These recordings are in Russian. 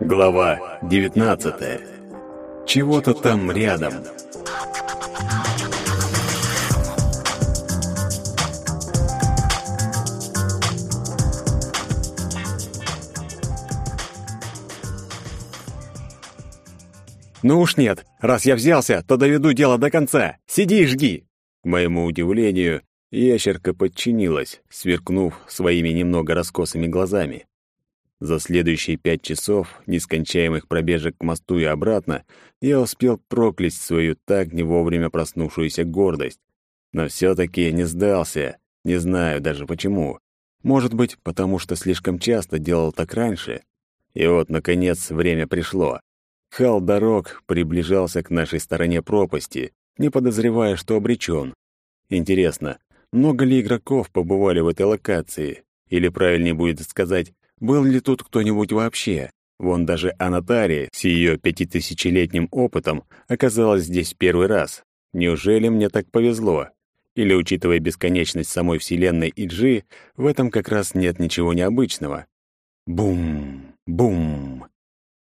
Глава 19. Чего-то там рядом. Ну уж нет. Раз я взялся, то доведу дело до конца. Сиди и жги. К моему удивлению, ящерка подчинилась, сверкнув своими немного раскосыми глазами. За следующие пять часов нескончаемых пробежек к мосту и обратно я успел проклясть свою так не вовремя проснувшуюся гордость. Но все-таки не сдался, не знаю даже почему. Может быть, потому что слишком часто делал так раньше. И вот, наконец, время пришло. Хал дорог приближался к нашей стороне пропасти, не подозревая, что обречен. Интересно, много ли игроков побывали в этой локации? Или правильнее будет сказать, был ли тут кто-нибудь вообще? Вон даже Анатария с ее пятитысячелетним опытом оказалась здесь первый раз. Неужели мне так повезло? Или, учитывая бесконечность самой Вселенной и Джи, в этом как раз нет ничего необычного? Бум! Бум!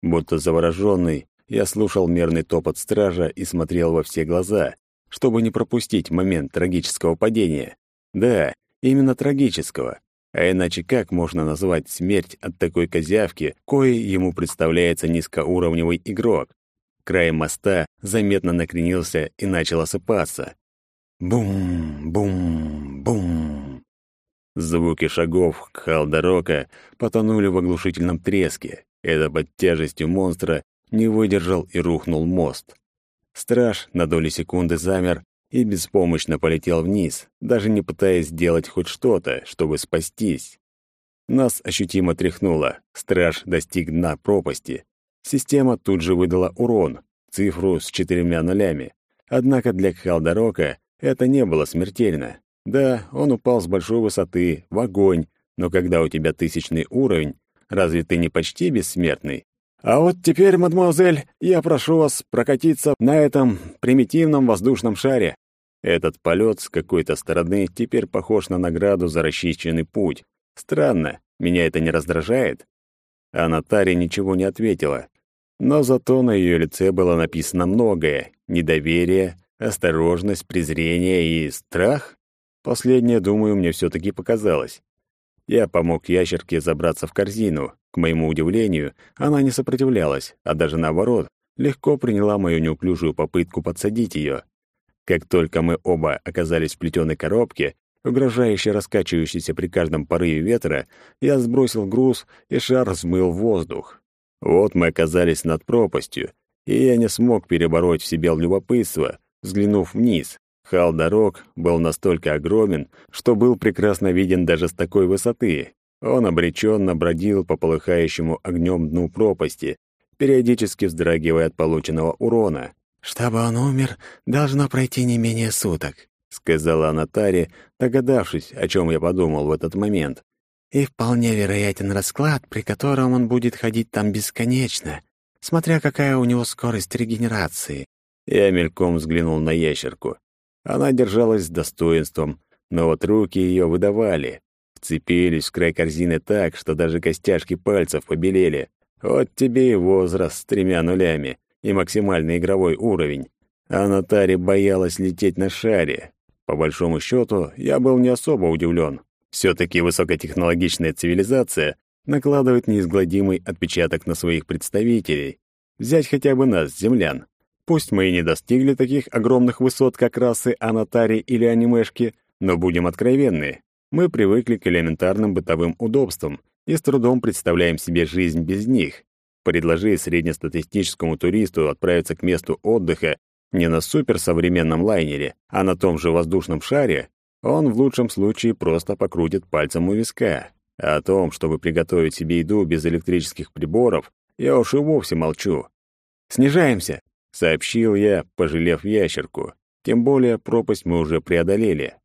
Будто завороженный, я слушал мерный топот стража и смотрел во все глаза, чтобы не пропустить момент трагического падения. Да, именно трагического. А иначе как можно назвать смерть от такой козявки, коей ему представляется низкоуровневый игрок? Край моста заметно накренился и начал осыпаться. Бум, бум, бум. Звуки шагов Халдорока потонули в оглушительном треске. Это под тяжестью монстра не выдержал и рухнул мост. Страж на доли секунды замер и беспомощно полетел вниз, даже не пытаясь сделать хоть что-то, чтобы спастись. Нас ощутимо тряхнуло, страж достиг дна пропасти. Система тут же выдала урон, цифру с четырьмя нулями. Однако для Халдорока это не было смертельно. Да, он упал с большой высоты, в огонь, но когда у тебя тысячный уровень, разве ты не почти бессмертный? А вот теперь, мадемуазель, я прошу вас прокатиться на этом примитивном воздушном шаре. Этот полет с какой-то стороны теперь похож на награду за расчищенный путь. Странно, меня это не раздражает? А Наталья ничего не ответила. Но зато на ее лице было написано многое. Недоверие, осторожность, презрение и страх. Последнее, думаю, мне все-таки показалось. Я помог ящерке забраться в корзину. К моему удивлению, она не сопротивлялась, а даже наоборот, легко приняла мою неуклюжую попытку подсадить ее. Как только мы оба оказались в плетеной коробке, угрожающе раскачивающейся при каждом порыве ветра, я сбросил груз, и шар взмыл в воздух. Вот мы оказались над пропастью, и я не смог перебороть в себе любопытство, взглянув вниз. Хал дорог был настолько огромен, что был прекрасно виден даже с такой высоты. Он обреченно бродил по полыхающему огнем дну пропасти, периодически вздрагивая от полученного урона. «Чтобы он умер, должно пройти не менее суток», — сказала Анатари, догадавшись, о чем я подумал в этот момент. «И вполне вероятен расклад, при котором он будет ходить там бесконечно, смотря какая у него скорость регенерации». Я мельком взглянул на ящерку. Она держалась с достоинством, но вот руки ее выдавали. Вцепились в край корзины так, что даже костяшки пальцев побелели. Вот тебе и возраст с тремя нулями и максимальный игровой уровень. А Натари боялась лететь на шаре. По большому счету, я был не особо удивлен. Все-таки высокотехнологичная цивилизация накладывает неизгладимый отпечаток на своих представителей. Взять хотя бы нас, землян. Пусть мы и не достигли таких огромных высот, как расы Анатари или анимешки, но будем откровенны. Мы привыкли к элементарным бытовым удобствам и с трудом представляем себе жизнь без них. Предложи среднестатистическому туристу отправиться к месту отдыха не на суперсовременном лайнере, а на том же воздушном шаре, он в лучшем случае просто покрутит пальцем у виска. А о том, чтобы приготовить себе еду без электрических приборов, я уж и вовсе молчу. «Снижаемся», — сообщил я, пожалев ящерку. Тем более пропасть мы уже преодолели.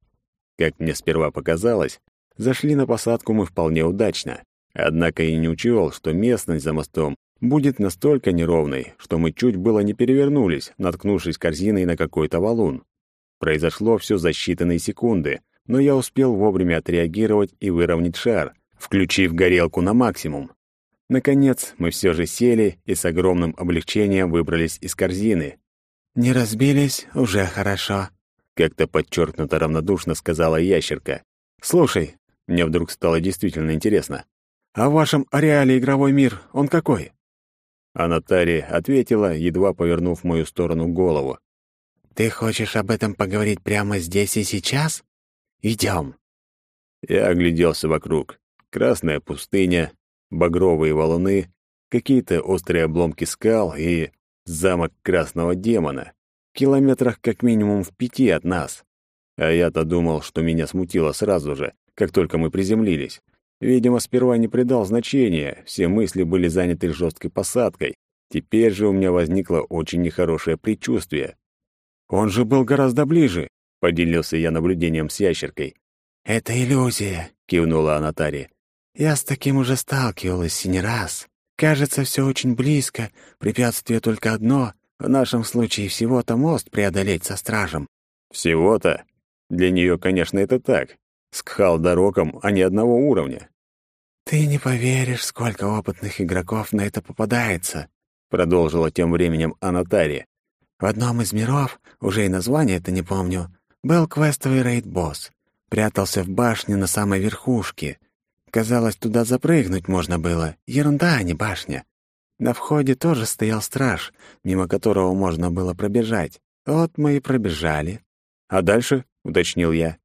Как мне сперва показалось, зашли на посадку мы вполне удачно. Однако я не учел, что местность за мостом будет настолько неровной, что мы чуть было не перевернулись, наткнувшись корзиной на какой-то валун. Произошло все за считанные секунды, но я успел вовремя отреагировать и выровнять шар, включив горелку на максимум. Наконец, мы все же сели и с огромным облегчением выбрались из корзины. «Не разбились? Уже хорошо», — как-то подчеркнуто равнодушно сказала ящерка. «Слушай, мне вдруг стало действительно интересно. А в вашем ареале игровой мир, он какой?» А Натари ответила, едва повернув в мою сторону голову. «Ты хочешь об этом поговорить прямо здесь и сейчас? Идем. Я огляделся вокруг. Красная пустыня, багровые валуны, какие-то острые обломки скал и замок красного демона. Километрах как минимум в пяти от нас. А я-то думал, что меня смутило сразу же, как только мы приземлились. Видимо, сперва не придал значения, все мысли были заняты жесткой посадкой. Теперь же у меня возникло очень нехорошее предчувствие. «Он же был гораздо ближе», — поделился я наблюдением с ящеркой. «Это иллюзия», — кивнула Анатария. «Я с таким уже сталкивалась не раз. Кажется, все очень близко, препятствие только одно. В нашем случае всего-то мост преодолеть со стражем». «Всего-то? Для нее, конечно, это так с кхал-дороком, а не одного уровня. «Ты не поверишь, сколько опытных игроков на это попадается», продолжила тем временем Анатария. «В одном из миров, уже и название это не помню, был квестовый рейд-босс. Прятался в башне на самой верхушке. Казалось, туда запрыгнуть можно было. Ерунда, а не башня. На входе тоже стоял страж, мимо которого можно было пробежать. Вот мы и пробежали. «А дальше?» — уточнил я.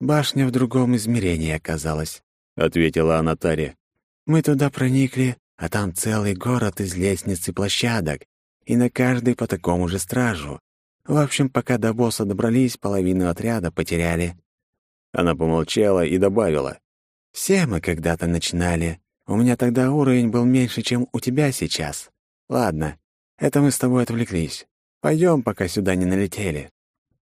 Башня в другом измерении оказалась, ответила Анатария. Мы туда проникли, а там целый город из лестниц и площадок, и на каждой по такому же стражу. В общем, пока до босса добрались, половину отряда потеряли. Она помолчала и добавила: "Все мы когда-то начинали. У меня тогда уровень был меньше, чем у тебя сейчас. Ладно, это мы с тобой отвлеклись. Пойдем, пока сюда не налетели.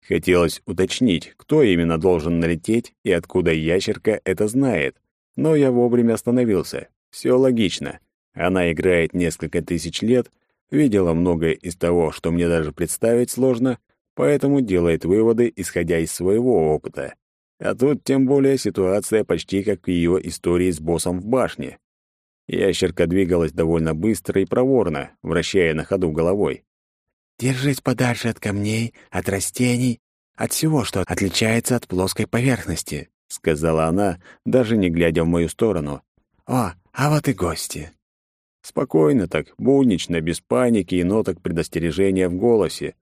Хотелось уточнить, кто именно должен налететь и откуда ящерка это знает. Но я вовремя остановился. Все логично. Она играет несколько тысяч лет, видела многое из того, что мне даже представить сложно, поэтому делает выводы, исходя из своего опыта. А тут тем более ситуация почти как в ее истории с боссом в башне. Ящерка двигалась довольно быстро и проворно, вращая на ходу головой. Держись подальше от камней, от растений, от всего, что отличается от плоской поверхности», — сказала она, даже не глядя в мою сторону. «О, а вот и гости». Спокойно так, буднично, без паники и ноток предостережения в голосе.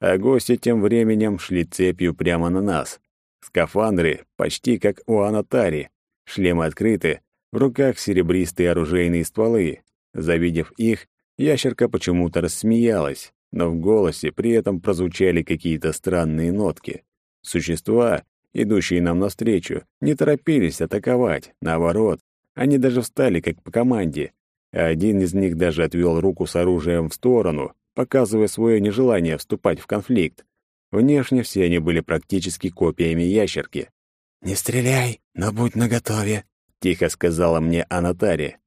А гости тем временем шли цепью прямо на нас. Скафандры почти как у Анатари, шлемы открыты, в руках серебристые оружейные стволы. Завидев их, ящерка почему-то рассмеялась но в голосе при этом прозвучали какие-то странные нотки. Существа, идущие нам навстречу, не торопились атаковать, наоборот, они даже встали как по команде, а один из них даже отвел руку с оружием в сторону, показывая свое нежелание вступать в конфликт. Внешне все они были практически копиями ящерки. «Не стреляй, но будь наготове», — тихо сказала мне Анатария.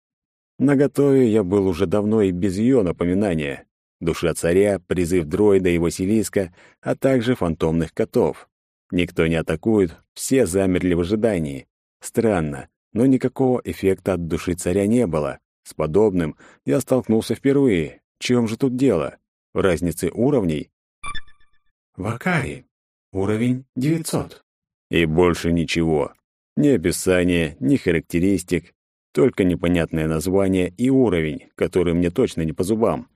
Наготове я был уже давно и без ее напоминания, душа царя, призыв дроида и Василиска, а также фантомных котов. Никто не атакует, все замерли в ожидании. Странно, но никакого эффекта от души царя не было. С подобным я столкнулся впервые. В чем же тут дело? В разнице уровней? Вакари. Уровень 900. И больше ничего. Ни описания, ни характеристик, только непонятное название и уровень, который мне точно не по зубам.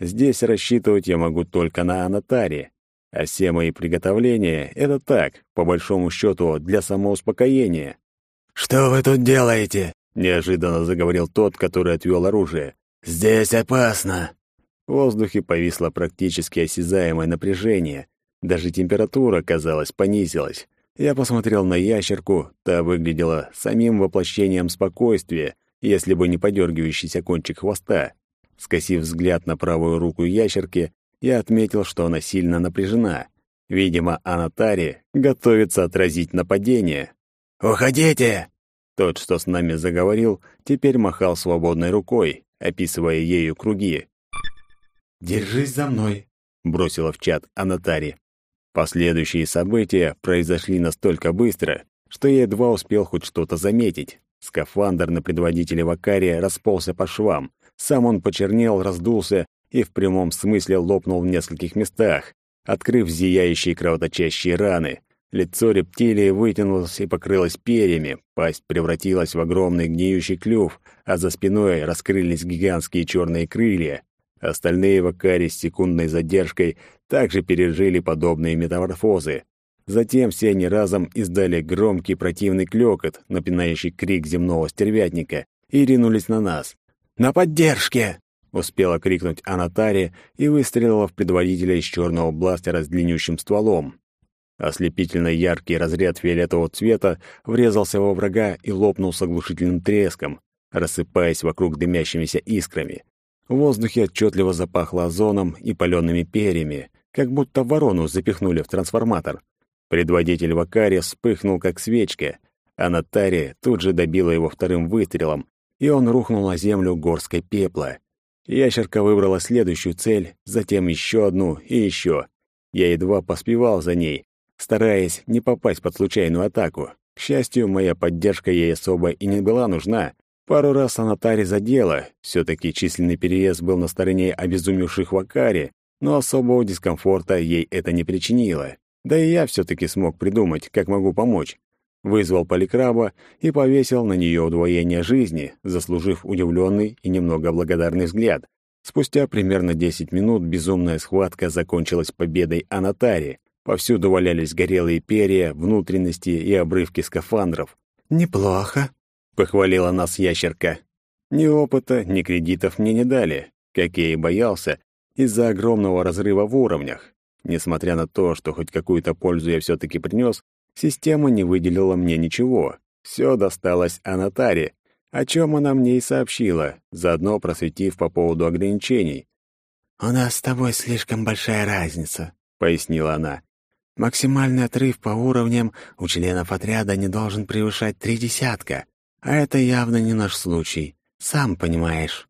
Здесь рассчитывать я могу только на Анатаре, а все мои приготовления — это так, по большому счету, для самоуспокоения. «Что вы тут делаете?» — неожиданно заговорил тот, который отвел оружие. «Здесь опасно!» В воздухе повисло практически осязаемое напряжение. Даже температура, казалось, понизилась. Я посмотрел на ящерку, та выглядела самим воплощением спокойствия, если бы не подергивающийся кончик хвоста. Скосив взгляд на правую руку ящерки, я отметил, что она сильно напряжена. Видимо, Анатари готовится отразить нападение. «Уходите!» Тот, что с нами заговорил, теперь махал свободной рукой, описывая ею круги. «Держись за мной», — бросила в чат Анатари. Последующие события произошли настолько быстро, что я едва успел хоть что-то заметить. Скафандр на предводителе Вакария расползся по швам. Сам он почернел, раздулся и в прямом смысле лопнул в нескольких местах, открыв зияющие кровоточащие раны. Лицо рептилии вытянулось и покрылось перьями, пасть превратилась в огромный гниющий клюв, а за спиной раскрылись гигантские черные крылья. Остальные вакари с секундной задержкой также пережили подобные метаморфозы. Затем все они разом издали громкий противный клёкот, напоминающий крик земного стервятника, и ринулись на нас. «На поддержке!» — успела крикнуть Анатари и выстрелила в предводителя из черного бластера с длиннющим стволом. Ослепительно яркий разряд фиолетового цвета врезался во врага и лопнул с оглушительным треском, рассыпаясь вокруг дымящимися искрами. В воздухе отчетливо запахло озоном и палеными перьями, как будто ворону запихнули в трансформатор. Предводитель Вакария вспыхнул, как свечка, а Натария тут же добила его вторым выстрелом, и он рухнул на землю горской пепла. Ящерка выбрала следующую цель, затем еще одну и еще. Я едва поспевал за ней, стараясь не попасть под случайную атаку. К счастью, моя поддержка ей особо и не была нужна. Пару раз Анатари задела, все таки численный переезд был на стороне обезумевших Вакари, но особого дискомфорта ей это не причинило. Да и я все таки смог придумать, как могу помочь. Вызвал поликраба и повесил на нее удвоение жизни, заслужив удивленный и немного благодарный взгляд. Спустя примерно 10 минут безумная схватка закончилась победой Анатари. Повсюду валялись горелые перья, внутренности и обрывки скафандров. «Неплохо», — похвалила нас ящерка. Ни опыта, ни кредитов мне не дали, как я и боялся, из-за огромного разрыва в уровнях. Несмотря на то, что хоть какую-то пользу я все-таки принес, система не выделила мне ничего. Все досталось Анатаре, о чем она мне и сообщила, заодно просветив по поводу ограничений. «У нас с тобой слишком большая разница», — пояснила она. Максимальный отрыв по уровням у членов отряда не должен превышать три десятка, а это явно не наш случай, сам понимаешь».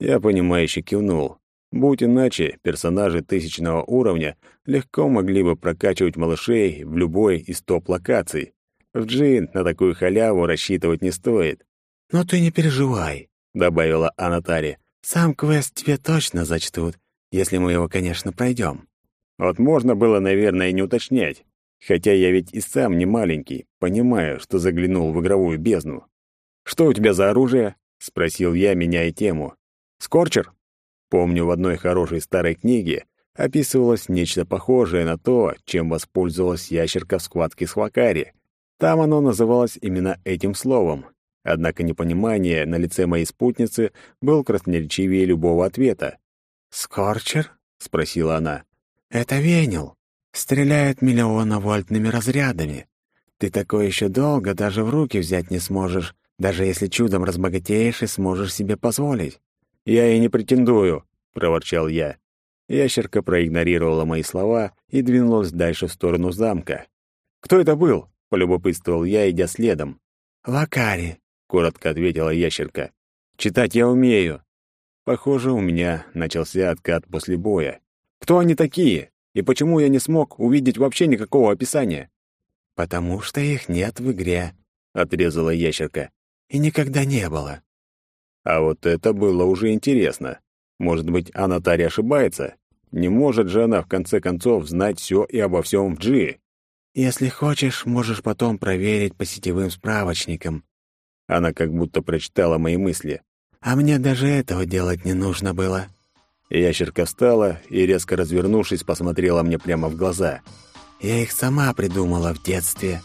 Я понимающе кивнул. Будь иначе, персонажи тысячного уровня легко могли бы прокачивать малышей в любой из топ-локаций. В Джин на такую халяву рассчитывать не стоит. «Но ты не переживай», — добавила Анатари. «Сам квест тебе точно зачтут, если мы его, конечно, пройдем. Вот можно было, наверное, и не уточнять. Хотя я ведь и сам не маленький, понимаю, что заглянул в игровую бездну. «Что у тебя за оружие?» — спросил я, меняя тему. «Скорчер?» Помню, в одной хорошей старой книге описывалось нечто похожее на то, чем воспользовалась ящерка в схватке с Хвакари. Там оно называлось именно этим словом. Однако непонимание на лице моей спутницы был красноречивее любого ответа. «Скорчер?» — спросила она. Это Венел. Стреляет миллионовольтными разрядами. Ты такое еще долго даже в руки взять не сможешь, даже если чудом разбогатеешь и сможешь себе позволить. Я и не претендую, проворчал я. Ящерка проигнорировала мои слова и двинулась дальше в сторону замка. Кто это был? полюбопытствовал я, идя следом. Лакари, коротко ответила ящерка. Читать я умею. Похоже, у меня начался откат после боя. Кто они такие? И почему я не смог увидеть вообще никакого описания? Потому что их нет в игре, отрезала ящерка. И никогда не было. А вот это было уже интересно. Может быть, Анатария ошибается? Не может же она в конце концов знать все и обо всем в Джи. Если хочешь, можешь потом проверить по сетевым справочникам. Она как будто прочитала мои мысли. А мне даже этого делать не нужно было. Ящерка встала и, резко развернувшись, посмотрела мне прямо в глаза. «Я их сама придумала в детстве»,